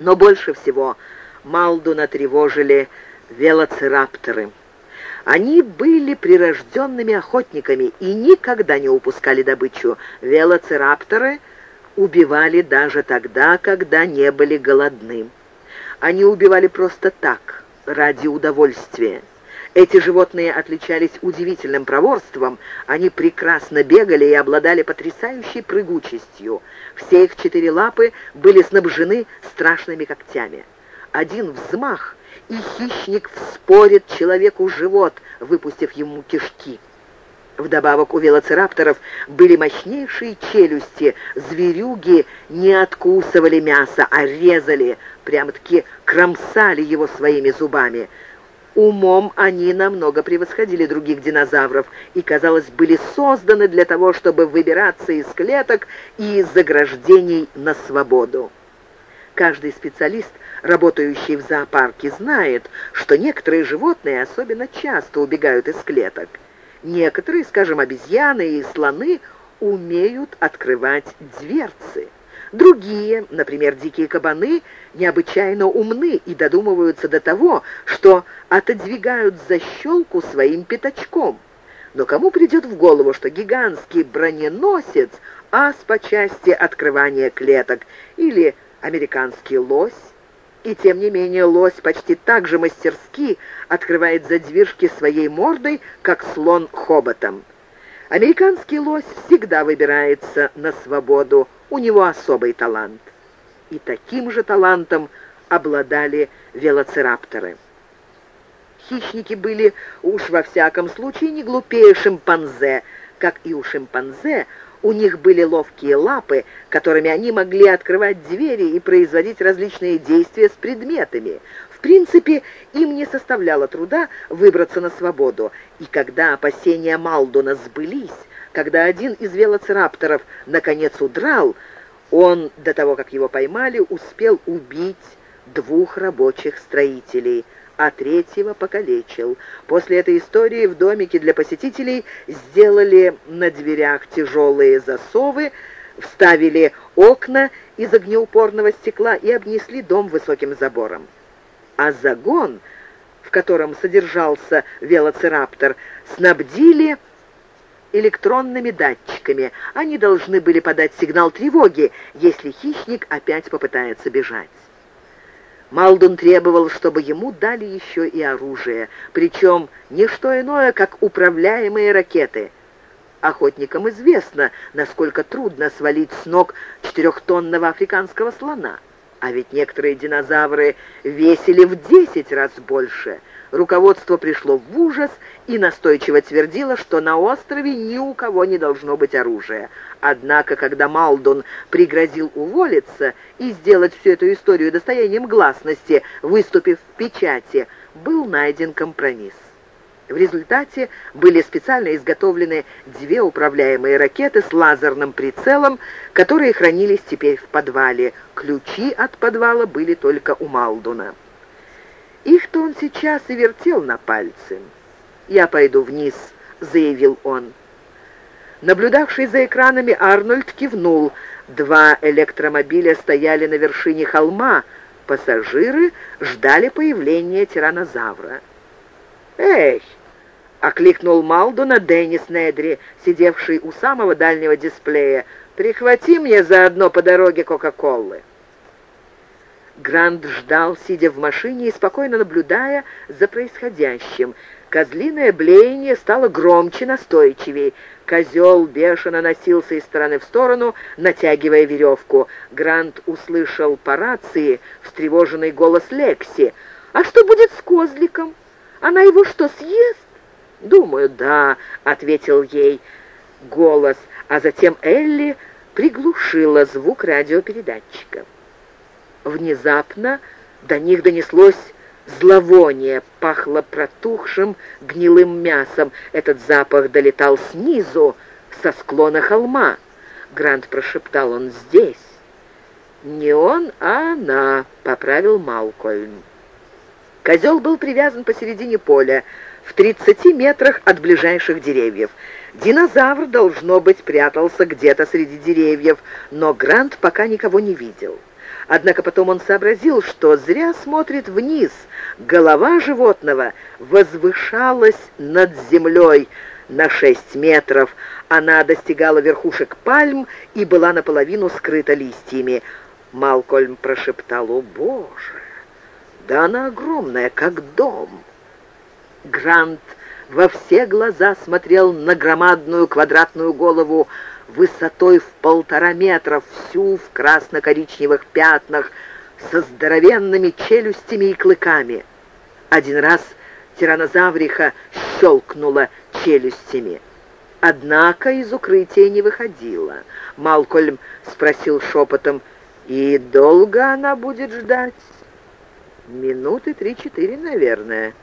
Но больше всего Малдуна тревожили велоцирапторы. Они были прирожденными охотниками и никогда не упускали добычу. Велоцирапторы убивали даже тогда, когда не были голодны. Они убивали просто так, ради удовольствия. Эти животные отличались удивительным проворством, они прекрасно бегали и обладали потрясающей прыгучестью. Все их четыре лапы были снабжены страшными когтями. Один взмах, и хищник вспорит человеку живот, выпустив ему кишки. Вдобавок у велоцирапторов были мощнейшие челюсти, зверюги не откусывали мясо, а резали, прямо-таки кромсали его своими зубами. Умом они намного превосходили других динозавров и, казалось, были созданы для того, чтобы выбираться из клеток и из заграждений на свободу. Каждый специалист, работающий в зоопарке, знает, что некоторые животные особенно часто убегают из клеток. Некоторые, скажем, обезьяны и слоны, умеют открывать дверцы. Другие, например, дикие кабаны, необычайно умны и додумываются до того, что отодвигают защелку своим пятачком. Но кому придет в голову, что гигантский броненосец ас по части открывания клеток или американский лось? И тем не менее лось почти так же мастерски открывает задвижки своей мордой, как слон хоботом. Американский лось всегда выбирается на свободу, у него особый талант. И таким же талантом обладали велоцирапторы. Хищники были уж во всяком случае не глупее шимпанзе. Как и у шимпанзе, у них были ловкие лапы, которыми они могли открывать двери и производить различные действия с предметами. В принципе, им не составляло труда выбраться на свободу. И когда опасения Малдуна сбылись, когда один из велоцирапторов наконец удрал, он, до того, как его поймали, успел убить двух рабочих строителей, а третьего покалечил. После этой истории в домике для посетителей сделали на дверях тяжелые засовы, вставили окна из огнеупорного стекла и обнесли дом высоким забором. А загон, в котором содержался велоцираптор, снабдили электронными датчиками. Они должны были подать сигнал тревоги, если хищник опять попытается бежать. Малдун требовал, чтобы ему дали еще и оружие, причем не что иное, как управляемые ракеты. Охотникам известно, насколько трудно свалить с ног четырехтонного африканского слона. А ведь некоторые динозавры весили в десять раз больше. Руководство пришло в ужас и настойчиво твердило, что на острове ни у кого не должно быть оружия. Однако, когда Малдон пригрозил уволиться и сделать всю эту историю достоянием гласности, выступив в печати, был найден компромисс. В результате были специально изготовлены две управляемые ракеты с лазерным прицелом, которые хранились теперь в подвале. Ключи от подвала были только у Малдуна. Их-то он сейчас и вертел на пальце. «Я пойду вниз», — заявил он. Наблюдавший за экранами Арнольд кивнул. Два электромобиля стояли на вершине холма. Пассажиры ждали появления тиранозавра. «Эй!» — окликнул Малдуна Деннис Недри, сидевший у самого дальнего дисплея. «Прихвати мне заодно по дороге Кока-Колы». Грант ждал, сидя в машине и спокойно наблюдая за происходящим. Козлиное блеяние стало громче, настойчивее. Козел бешено носился из стороны в сторону, натягивая веревку. Грант услышал по рации встревоженный голос Лекси. «А что будет с козликом? Она его что, съест?» «Думаю, да», — ответил ей голос, а затем Элли приглушила звук радиопередатчика. Внезапно до них донеслось зловоние, пахло протухшим гнилым мясом. Этот запах долетал снизу, со склона холма. Грант прошептал, он здесь. «Не он, а она», — поправил Малкольм. Козел был привязан посередине поля, в тридцати метрах от ближайших деревьев. Динозавр, должно быть, прятался где-то среди деревьев, но Грант пока никого не видел. Однако потом он сообразил, что зря смотрит вниз. Голова животного возвышалась над землей на шесть метров. Она достигала верхушек пальм и была наполовину скрыта листьями. Малкольм прошептал, «О, Боже! Да она огромная, как дом!» Грант во все глаза смотрел на громадную квадратную голову высотой в полтора метра, всю в красно-коричневых пятнах, со здоровенными челюстями и клыками. Один раз тиранозавриха щелкнула челюстями. Однако из укрытия не выходила. Малкольм спросил шепотом, «И долго она будет ждать?» «Минуты три-четыре, наверное».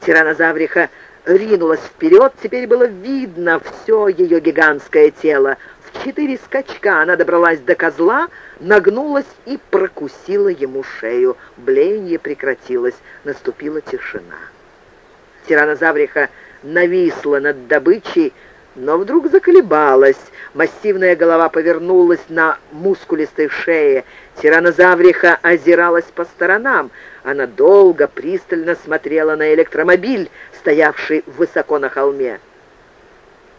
Тиранозавриха ринулась вперед, теперь было видно все ее гигантское тело. В четыре скачка она добралась до козла, нагнулась и прокусила ему шею. Блеяние прекратилось, наступила тишина. Тиранозавриха нависла над добычей, но вдруг заколебалась. Массивная голова повернулась на мускулистой шее. Тиранозавриха озиралась по сторонам. Она долго, пристально смотрела на электромобиль, стоявший высоко на холме.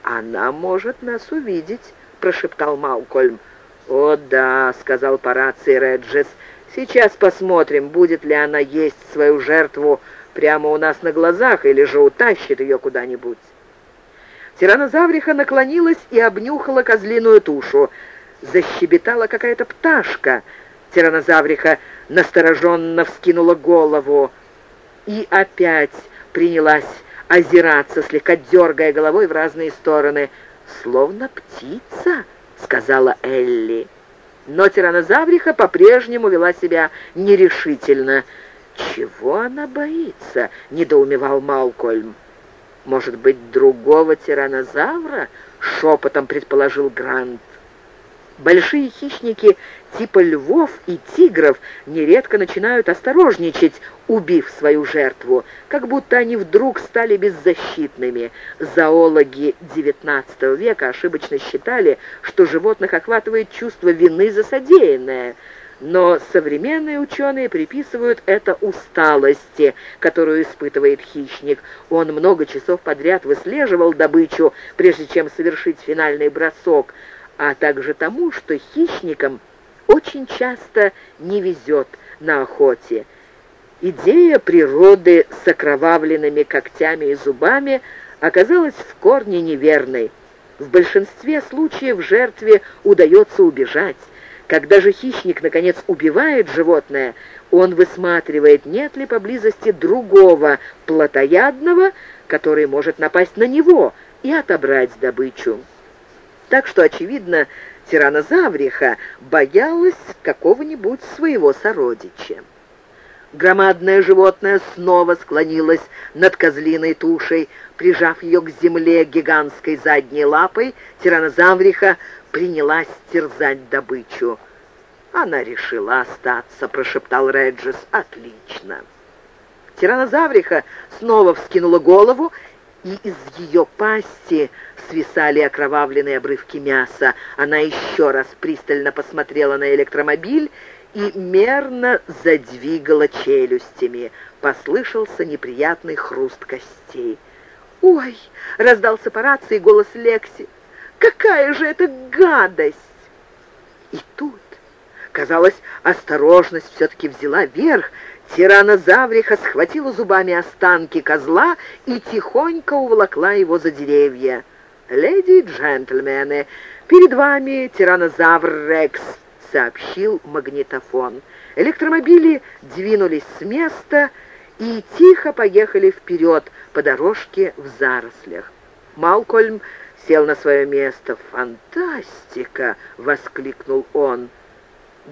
«Она может нас увидеть», — прошептал Малкольм. «О да», — сказал по рации Реджес, — «сейчас посмотрим, будет ли она есть свою жертву прямо у нас на глазах или же утащит ее куда-нибудь». Тиранозавриха наклонилась и обнюхала козлиную тушу. Защебетала какая-то пташка. Тиранозавриха настороженно вскинула голову и опять принялась озираться, слегка дергая головой в разные стороны. «Словно птица», — сказала Элли. Но тиранозавриха по-прежнему вела себя нерешительно. «Чего она боится?» — недоумевал Малкольм. «Может быть, другого тиранозавра?» — шепотом предположил Грант. Большие хищники типа львов и тигров нередко начинают осторожничать, убив свою жертву, как будто они вдруг стали беззащитными. Зоологи XIX века ошибочно считали, что животных охватывает чувство вины за содеянное – но современные ученые приписывают это усталости, которую испытывает хищник. Он много часов подряд выслеживал добычу, прежде чем совершить финальный бросок, а также тому, что хищникам очень часто не везет на охоте. Идея природы с окровавленными когтями и зубами оказалась в корне неверной. В большинстве случаев жертве удается убежать. Когда же хищник, наконец, убивает животное, он высматривает, нет ли поблизости другого плотоядного, который может напасть на него и отобрать добычу. Так что, очевидно, тиранозавриха боялась какого-нибудь своего сородича. Громадное животное снова склонилось над козлиной тушей. Прижав ее к земле гигантской задней лапой, тиранозавриха принялась терзать добычу. «Она решила остаться», — прошептал Реджис. «Отлично». Тиранозавриха снова вскинула голову, и из ее пасти свисали окровавленные обрывки мяса. Она еще раз пристально посмотрела на электромобиль и мерно задвигала челюстями. Послышался неприятный хруст костей. «Ой!» — раздался по рации голос Лекси. Какая же это гадость!» И тут, казалось, осторожность все-таки взяла верх. Тиранозавриха схватила зубами останки козла и тихонько уволокла его за деревья. «Леди и джентльмены, перед вами тиранозавр Рекс», — сообщил магнитофон. Электромобили двинулись с места и тихо поехали вперед по дорожке в зарослях. Малкольм сел на свое место. «Фантастика!» — воскликнул он.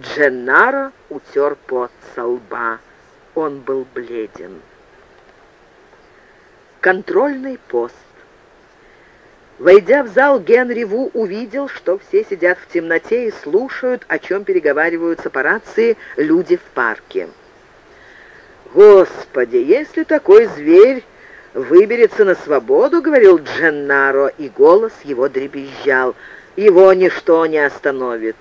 Дженнаро утер пот со лба. Он был бледен. Контрольный пост. Войдя в зал, Генри Ву увидел, что все сидят в темноте и слушают, о чем переговариваются по рации люди в парке. «Господи, если такой зверь выберется на свободу», — говорил Дженнаро, и голос его дребезжал. «Его ничто не остановит».